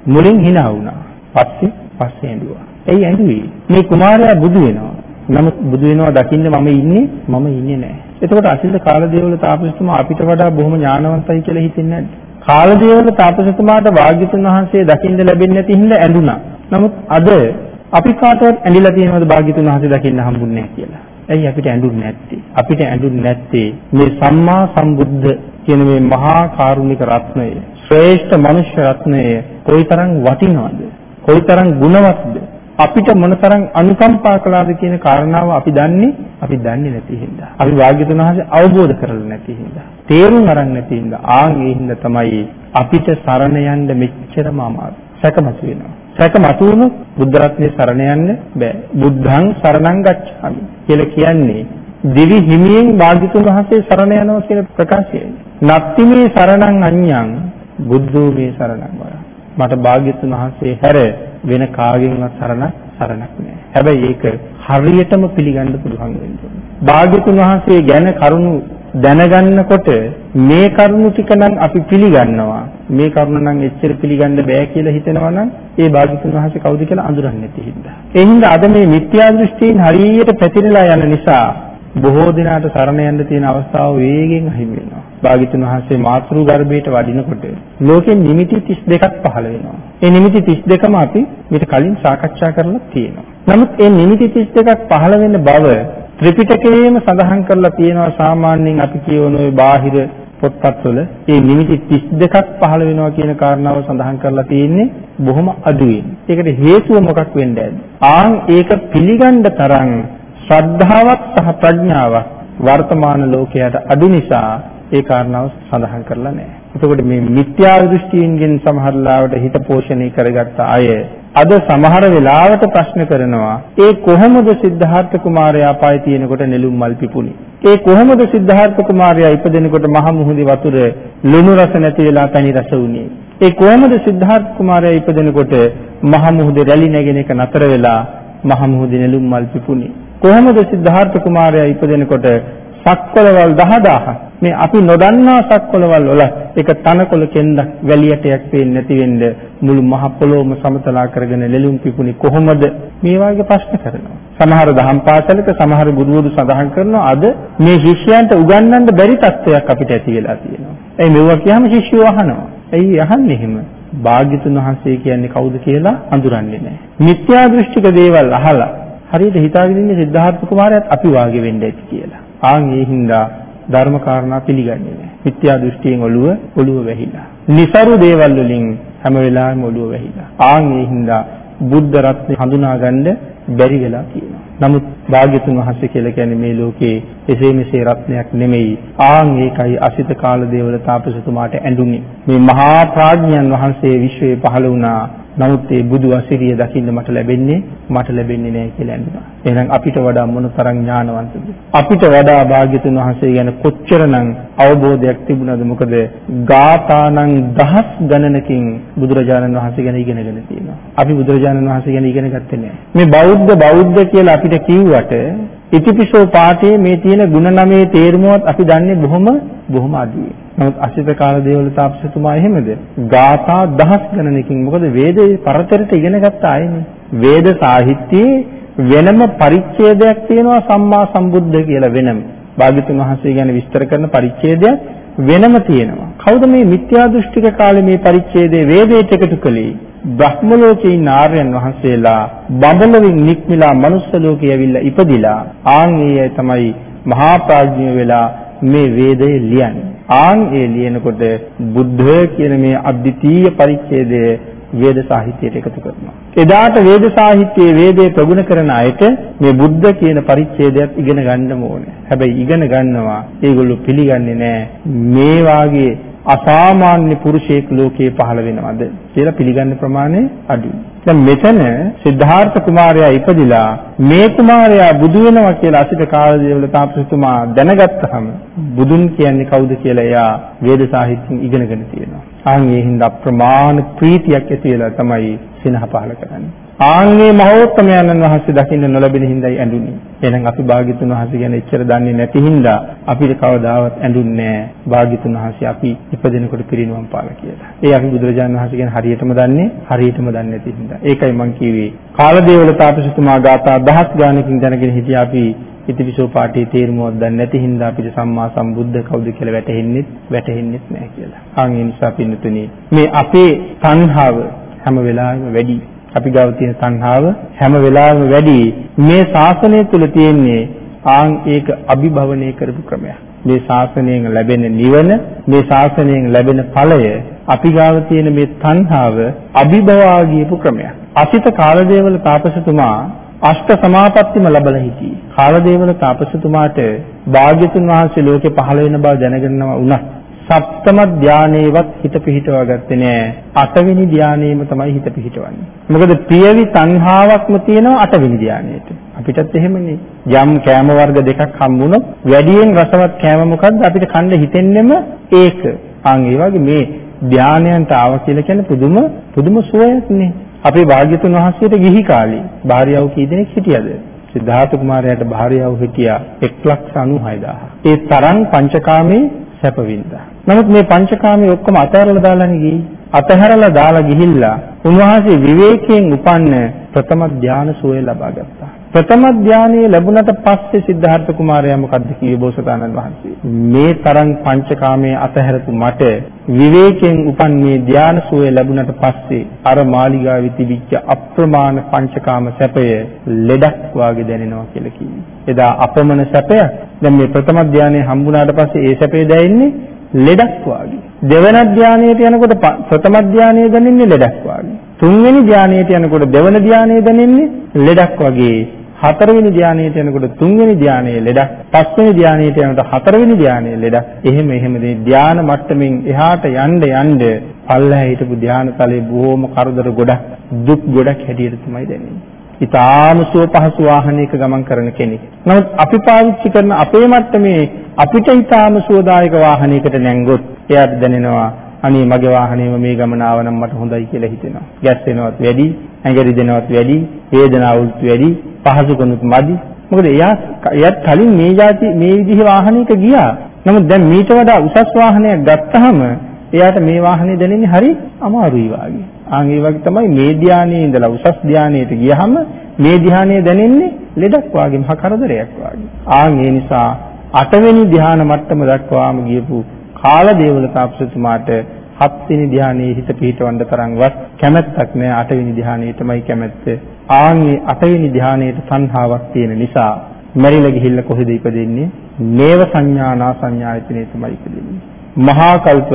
Speaker 2: මුලින් hina වුණා. පස්සේ පස්සේ ඇඬුවා. එයි ඇඬුවේ. මේ කුමාරයා බුදු වෙනවා. නමුත් බුදු වෙනවා දකින්න මම ඉන්නේ මම ඉන්නේ නැහැ. එතකොට අසිත කාලදේවල තාපසතුමා අපිට වඩා බොහොම ඥානවන්තයි කියලා හිතෙන්නේ නැද්ද? කාලදේවල තාපසතුමාට වාග්යතුන් වහන්සේ දකින්න ලැබෙන්නේ නැති හින්දා ඇඬුණා. නමුත් අද අපි කාටවත් ඇඬිලා තියෙනවද වාග්යතුන් වහන්සේ දකින්න හම්බුන්නේ නැහැ කියලා? ඇයි අපිට ඇඬුන්නේ නැත්තේ? අපිට ඇඬුන්නේ නැත්තේ මේ සම්මා සම්බුද්ධ කියන මේ මහා කාරුණික රත්නය, ශ්‍රේෂ්ඨ මනුෂ්‍ය රත්නය කොයිතරම් වටිනවද? කොයිතරම් ගුණවත්ද? අපිට මොනතරම් අනුකම්පා කළාද කියන කාරණාව අපි දන්නේ අපි දන්නේ නැති හින්දා. අපි වාග්යතුන් වහන්සේ අවබෝධ කරලා නැති හින්දා. තේරුම් අරන් නැති හින්දා. ආන් ඒ හින්දා තමයි අපිට සරණ යන්න මෙච්චරම අමාරු. සැකමතු වෙනවා. සැක මතුවුණොත් බුද්ධ රත්නයේ සරණ යන්න බෑ. බුද්ධං සරණං ගච්ඡාමි කියලා කියන්නේ දිවි හිමියෙන් භාග්‍යතුන් වහන්සේ සරණ යනවා කියන ප්‍රකාශයයි. නත්තිමේ සරණං අඤ්ඤං බුද්ධෝ මේ සරණං වර. මට භාග්‍යතුන් වහන්සේ හැර වෙන කාගෙන්වත් සරණ සරණක් නෑ. හැබැයි ඒක හරියටම පිළිගන්න පුළුවන් වෙන්න ඕනේ. භාග්‍යතුන් වහන්සේ ගැන කරුණු දැනගන්නකොට මේ කරුණු ටික නම් අපි පිළිගන්නවා මේ කරුණ නම් එච්චර පිළිගන්න බෑ කියලා හිතෙනවා නම් ඒ භාග්‍යතුන් වහන්සේ කවුද කියලා අඳුරන්නේ නැති හින්දා. ඒ හින්දා අද මේ මිත්‍යා දෘෂ්ටීන් හරියට පැතිරලා යන නිසා බොහෝ දිනාට සරණ යන්න තියෙන අවස්ථාව වේගෙන් අහිමි වෙනවා. භාග්‍යතුන් වහන්සේ මාතෘ ගර්භයට වඩිනකොට ලෝකෙ නිමිති 32ක් පහළ වෙනවා. ඒ නිමිති 32ම අපි මීට කලින් සාකච්ඡා කරලා තියෙනවා. නමුත් ඒ නිමිති 32ක් පහළ වෙන බව ත්‍රිපිටකයේම සඳහන් කරලා තියෙනවා සාමාන්‍යයෙන් අපි කියවන ওই බාහිර පොත්පත්වල මේ නිමිති 32ක් පහළ වෙනවා කියන කාරණාව සඳහන් කරලා තියෙන්නේ බොහොම අඩුවෙන්. ඒකට හේතුව මොකක් වෙන්නද? ආන් ඒක පිළිගන්න තරම් ශ්‍රද්ධාවක් සහ ප්‍රඥාවක් වර්තමාන ලෝකයට අඩු නිසා ඒ කාරණාව සඳහන් කරලා නැහැ. එතකොට මේ මිත්‍යා දෘෂ්ටියෙන් සමහර ලාවට හිත පෝෂණය කරගත්ත අය අද සමහර වෙලාවට ප්‍රශ්න කරනවා ඒ කොහොමද සිද්ධාර්ථ කුමාරයා පායි තියෙනකොට නෙළුම් මල් පිපුණි ඒ කොහොමද සිද්ධාර්ථ කුමාරයා ඉපදෙනකොට මහ මුහුදේ වතුර ලුණු රස නැති වෙලා පැණි රස වුණේ ඒ කොහොමද සිද්ධාර්ථ කුමාරයා ඉපදෙනකොට මහ මුහුදේ රැලි නැගෙන එක නතර වෙලා මහ මුහුදේ නෙළුම් මල් පිපුණි කොහොමද සිද්ධාර්ථ කුමාරයා ඉපදෙනකොට සක්වලවල් 10000ක් මේ අපි නොදන්නා සක්වලවල් වල එක තනකොළ කෙන්දක් වැලියටයක් පේන්නේ නැති වෙන්න මුළු මහ පොළොවම සමතලා කරගෙන ලෙලුම් පිපුණි කොහොමද? මේ වගේ ප්‍රශ්න කරනවා. සමහර දහම් පාසලක සමහර ගුරුවරු සඳහන් කරනවා අද මේ ශිෂ්‍යයන්ට උගන්වන්න බැරි තත්ත්වයක් අපිට ඇති වෙලා තියෙනවා. ඒ මෙවුවා කියහම ශිෂ්‍යෝ අහනවා? ඇයි අහන්නේ එහෙම? භාග්‍යතුන් වහන්සේ කියන්නේ කවුද කියලා අඳුරන්නේ නැහැ. මිත්‍යා දෘෂ්ටික දේවල් අහලා හරියට හිතාගෙන ඉන්නේ සිද්ධාර්ථ කුමාරයාත් අපි වාගේ වෙන්න ඇති කියලා. ආන් ඒ හින්දා ධර්ම කාරණා පිළිගන්නේ නැහැ. මිත්‍යා දෘෂ්ටියෙන් ඔළුව ඔළුව වැහිලා. નિසරු දේවල් වලින් හැම වෙලාවෙම ඔළුව වැහිලා. ආන් ඒ හින්දා බුද්ධ රත්නේ හඳුනාගන්න බැරි වෙලා තියෙනවා. නමුත් භාග්‍යතුන් වහන්සේ කියලා කියන්නේ මේ ලෝකේ එසේ මෙසේ රත්නයක් නෙමෙයි. ආන් ඒකයි අසිත කාල දේවල තාපසතුමාට ඇඬුනේ. මේ මහා ප්‍රඥයන් වහන්සේ විශ්වයේ පහළ වුණා. නමුත් ඒ බුදු අසිරිය දකින්න මට ලැබෙන්නේ මට ලැබෙන්නේ නැහැ කියලා ඇඬුණා. එහෙනම් අපිට වඩා මොන තරම් ඥානවන්තද? අපිට වඩා භාග්‍යතුන් වහන්සේ ගැන කොච්චරනම් අවබෝධයක් තිබුණාද? මොකද ගාථානම් දහස් ගණනකින් බුදුරජාණන් වහන්සේ ගැන ඉගෙනගෙන තියෙනවා. අපි බුදුරජාණන් වහන්සේ ගැන ඉගෙන ගත්තේ නැහැ. මේ බෞද්ධ බෞද්ධ කියලා අපිට කිව්වට ඉතිපිසෝ පාඨයේ මේ තියෙන ಗುಣ නමේ තේරුමවත් අපි දන්නේ බොහොම බොහොම අඩුයි. නමුත් අසිත කාල දේවල තාපසතුමා එහෙමද? ගාථා දහස් ගණනකින් මොකද වේදේ පරතරට ඉගෙන ගත්ත අයනේ. වේද සාහිත්‍යයේ වෙනම පරිච්ඡේදයක් තියෙනවා සම්මා සම්බුද්ධ කියලා වෙනම. භාග්‍යතුන් වහන්සේ ගැන විස්තර කරන පරිච්ඡේදයක් වෙනම තියෙනවා. කවුද මේ මිත්‍යා දෘෂ්ටික කාලේ මේ පරිච්ඡේදයේ වේදයට එකතු කළේ? බ්‍රහ්ම ලෝකේ ඉන්න ආර්යයන් වහන්සේලා බඹලවින් නික්මිලා මනුස්ස ලෝකේ ඇවිල්ලා ඉපදිලා ආන් ඒ තමයි මහා ප්‍රඥය වෙලා මේ වේදය ලියන්නේ. ආන් ඒ ලියනකොට බුද්ධ කියන මේ අද්විතීය පරිච්ඡේදය වේද සාහිත්‍යයට එකතු කරනවා. එදාට වේද සාහිත්‍යයේ වේදේ ප්‍රගුණ කරන අයට මේ බුද්ධ කියන පරිච්ඡේදයක් ඉගෙන ගන්න ඕනේ. හැබැයි ඉගෙන ගන්නවා ඒගොල්ලෝ පිළිගන්නේ නැහැ මේ වාගේ අසාමාන්‍ය පුරුෂයෙක් ලෝකේ පහළ වෙනවද කියලා පිළිගන්න ප්‍රමාණය අඩුයි. දැන් මෙතන සිද්ධාර්ථ කුමාරයා ඉපදිලා මේ කුමාරයා බුදු වෙනවා කියලා අසිත කාලදේවල තාපසතුමා දැනගත්තහම බුදුන් කියන්නේ කවුද කියලා එයා වේද සාහිත්‍යයෙන් ඉගෙනගෙන තියෙනවා. ආන් ඒ හින්දා අප්‍රමාණ ප්‍රීතියක් ඇති වෙලා තමයි සිනහ පහල කරන්නේ. ආන්ගේ මහෝත්තමයන්න් වහන්සේ දකින්න නොලැබෙන හින්දායි ඇඬුනේ. එහෙනම් අපි භාග්‍යතුන් වහන්සේ ගැන එච්චර දන්නේ නැති හින්දා අපිට කවදාවත් ඇඬුන්නේ නැහැ. භාග්‍යතුන් වහන්සේ අපි ඉපදෙනකොට පිරිනුවම් පාල කියලා. ඒ අපි බුදුරජාණන් වහන්සේ ගැන හරියටම දන්නේ හරියටම දන්නේ නැති හින්දා. ඒකයි මම කිව්වේ. කාලදේවල තාපසතුමා ගාථා දහස් ගානකින් දැනගෙන හිටියා අපි ඉතිවිසෝ පාඨයේ තේරුමක් දන්නේ නැති හින්දා අපිට සම්මා සම්බුද්ධ කවුද කියලා වැටහෙන්නේ වැටහෙන්නේ නැහැ කියලා. ආන් ඒ නිසා පින්නතුනේ මේ අපේ තණ්හාව හැම වෙලාවෙම වැඩි. අපි ගාව තියෙන සංහාව හැම වෙලාවෙම වැඩි. මේ ශාසනය තුල තියෙන්නේ ආන් ඒක අභිභවනය කරපු ක්‍රමයක්. මේ ශාසනයෙන් ලැබෙන නිවන මේ ශාසනයෙන් ලැබෙන ඵලය අපි ගාව තියෙන මේ තණ්හාව අභිභවා ගියපු ක්‍රමයක්. අසිත කාලදේවල තාපසතුමා අෂ්ට සමාපත්තිම ලැබලා හිටියේ කාලදේවල තාපසතුමාට භාග්‍යතුන් වහන්සේ ලෝකේ පහළ වෙන බව දැනගෙනව උනත් සප්තම ධානයේවත් හිත පිහිටවා ගත්තේ නෑ. අටවෙනි ධානයේම තමයි හිත පිහිටවන්නේ. මොකද ප්‍රියවි තණ්හාවක්ම තියෙනවා අටවෙනි ධානයේට. අපිටත් එහෙමනේ. යම් කෑම වර්ග දෙකක් හම්බුනොත් වැඩියෙන් රසවත් කෑම මොකද්ද අපිට කන්න හිතෙන්නෙම ඒක. ආන් ඒ වගේ මේ ධානයන්ට ආව කියලා කියන්නේ පුදුම පුදුම සුවයක් නේ. අපේ භාග්‍යතුන් වහන්සේට ගිහි කාලේ භාර්යාව කී දෙනෙක් හිටියද? සිද්ධාර්ථ කුමාරයාට භාර්යාව හිටියා 196000. ඒ තරම් පංචකාමේ සැප වින්දා. නමුත් මේ පංචකාමයේ ඔක්කොම අතහැරලා දාලානේ ගියේ. අතහැරලා දාලා ගිහිල්ලා උන්වහන්සේ විවේකයෙන් උපන්න ප්‍රථම ධානය සෝය ලබා ගත්තා. ප්‍රථම ධානයේ ලැබුණට පස්සේ සිද්ධාර්ථ කුමාරයා මොකද්ද කිව්වේ බෝසතාණන් වහන්සේ? මේ තරම් පංචකාමයේ අතහැරපු මට විවේකයෙන් උපන් මේ ධාන සෝය ලැබුණට පස්සේ අර මාලිගාවේ තිබිච්ච අප්‍රමාණ පංචකාම සැපය ලෙඩක් වාගේ දැනෙනවා කියලා කිව්වේ. එදා අපමණ සැපයක්. දැන් මේ ප්‍රථම ධානයේ හම්බුණාට පස්සේ ඒ සැපේ දැනෙන්නේ ලෙඩක් වාගේ. දෙවන ධානයට යනකොට ප්‍රථම ධානයේ දැනෙන්නේ ලෙඩක් වාගේ. තුන්වෙනි ධානයට යනකොට දෙවන ධානයේ දැනෙන්නේ ලෙඩක් වගේ. හතරවෙනි ධානයට යනකොට තුන්වෙනි ධානයේ ලෙඩක්, පස්වෙනි ධානයට යනකොට හතරවෙනි ධානයේ ලෙඩක්. එහෙම එහෙම මේ ධාන මට්ටමින් එහාට යන්න යන්න පල්ලෙහා හිටපු ධාන තලයේ බොහොම කරදර ගොඩක්, දුක් ගොඩක් හැටියට තමයි දැනෙන්නේ. ඊටාම සුව පහසු වාහනයක ගමන් කරන කෙනෙක්. නමුත් අපි පාවිච්චි කරන අපේ මට්ටමේ අපිට ඊටාම සුවදායක වාහනයකට නැංගොත් එයාට දැනෙනවා අනේ මගේ වාහනේම මේ ගමන ආව නම් මට හොඳයි කියලා හිතෙනවා. ගැස් වෙනවත් වැඩි, ඇඟරි දෙනවත් වැඩි, වේදනාවුත් වැඩි, පහසුකනුත් මදි. මොකද එයා එයාත් කලින් මේ જાති මේ විදිහේ වාහනයක ගියා. නමුත් දැන් මීට වඩා උසස් වාහනයක් ගත්තාම එයාට මේ වාහනේ දැනෙන්නේ හරි අමාරුයි වාගේ. ආන් ඒ වගේ තමයි මේ ධානයේ ඉඳලා උසස් ධානයට ගියහම මේ ධානය දැනෙන්නේ ලෙඩක් වාගේ මහ කරදරයක් වාගේ. ආන් ඒ නිසා අටවෙනි ධාන මට්ටම දක්වාම ගියපු කාලදේවල තාපසතුමාට හත්වෙනි ධානයේ හිත පිහිටවන්න තරම්වත් කැමැත්තක් නෑ. අටවෙනි ධානයේටමයි කැමැත්ත. ආන්ගේ අටවෙනි ධානයේට සංහාවක් තියෙන නිසා මැරිලා ගිහිල්ලා කොහෙද ඉපදෙන්නේ? නේව සංඥානා සංඥායතනෙ තමයි ඉපදෙන්නේ. මහා කල්ප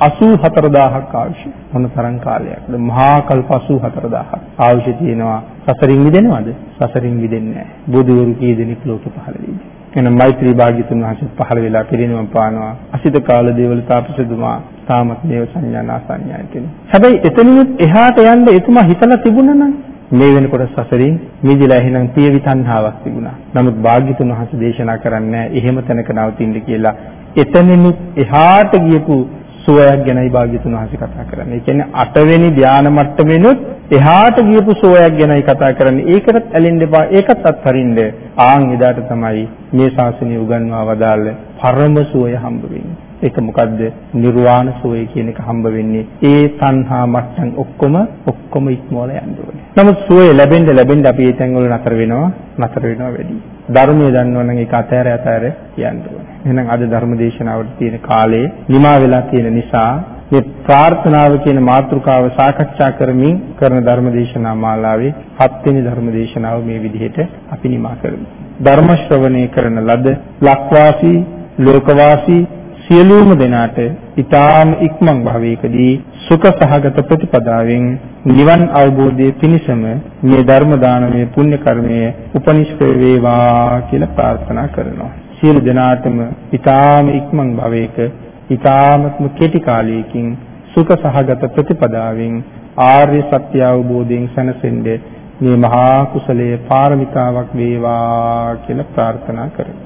Speaker 2: 84000ක් ආයුෂ මොන තරම් කාලයක්ද? මහා කල්ප 84000ක් ආයුෂ තියෙනවා. සසරින් මිදෙනවද? සසරින් මිදෙන්නේ නැහැ බුදුවරු කී දෙනෙක් ලෝකෙ පහළ වෙන්නේ එහෙනම් මෛත්‍රී භාග්‍යතුන් වහන්සේ පහළ වෙලා පිරිනවම් පානවා අසිත කාල දේවල තාපසතුමා තාමත් දේව සංඥා නාසඤ්ඤාය කියන හැබැයි එතනිනුත් එහාට යන්න එතුමා හිතලා තිබුණා නම් මේ වෙනකොට සසරින් මිදිලා එහෙනම් පියවි තණ්හාවක් තිබුණා. නමුත් භාග්‍යතුන් වහන්සේ දේශනා කරන්නේ එහෙම තැනක නවතින්න කියලා. එතනිනුත් එහාට ගියපු සෝයක් ගැනයි භාග්‍යතුන් වහන්සේ කතා කරන්නේ. ඒ කියන්නේ අටවෙනි ධානා මට්ටමෙනුත් එහාට ගියපු සෝයක් ගැනයි කතා කරන්නේ. ඒකටත් ඇලෙන්න එපා. ඒකත් අත්හරින්න. ආන් එදාට තමයි මේ ශාසනය උගන්වා වදාළ පරම සෝය හම්බ වෙන්නේ. ඒක මොකද්ද? නිර්වාණ සෝය කියන එක හම්බ වෙන්නේ. ඒ තණ්හා මට්ටම් ඔක්කොම ඔක්කොම ඉක්මවල යන්න ඕනේ. නමුත් සෝය ලැබෙන්න ලැබෙන්න අපි ඒ තැන් වල නතර වෙනවා නතර වෙනවා වැඩි. ධර්මය දන්නවනම් ඒක අතෑර අතෑර යන්න ඕනේ. එහෙනම් අද ධර්ම දේශනාවට තියෙන කාලේ නිමා වෙලා තියෙන නිසා මේ ප්‍රාර්ථනාව කියන මාතෘකාව සාකච්ඡා කරමින් කරන ධර්ම දේශනා මාලාවේ හත්වෙනි ධර්ම දේශනාව මේ විදිහට අපි නිමා කරමු. ධර්ම ශ්‍රවණය කරන ලද ලක්වාසී ලෝකවාසී සියලුම දෙනාට ඊටාම ඉක්මන් භවයකදී සුඛ සහගත ප්‍රතිපදාවෙන් නිවන් අවබෝධයේ පිණසම මේ ධර්ම දානමය පුණ්‍ය කර්මය උපනිෂ්ඨ වේවා කියලා ප්‍රාර්ථනා කරනවා. සියලු දෙනාටම ඊටාම ඉක්මන් භවයක ඊටාමත්ම කෙටි කාලයකින් සුඛ සහගත ප්‍රතිපදාවෙන් ආර්ය සත්‍ය අවබෝධයෙන් සැනසෙන්නේ මේ මහා කුසලයේ පාරමිතාවක් වේවා කියලා ප්‍රාර්ථනා කරනවා.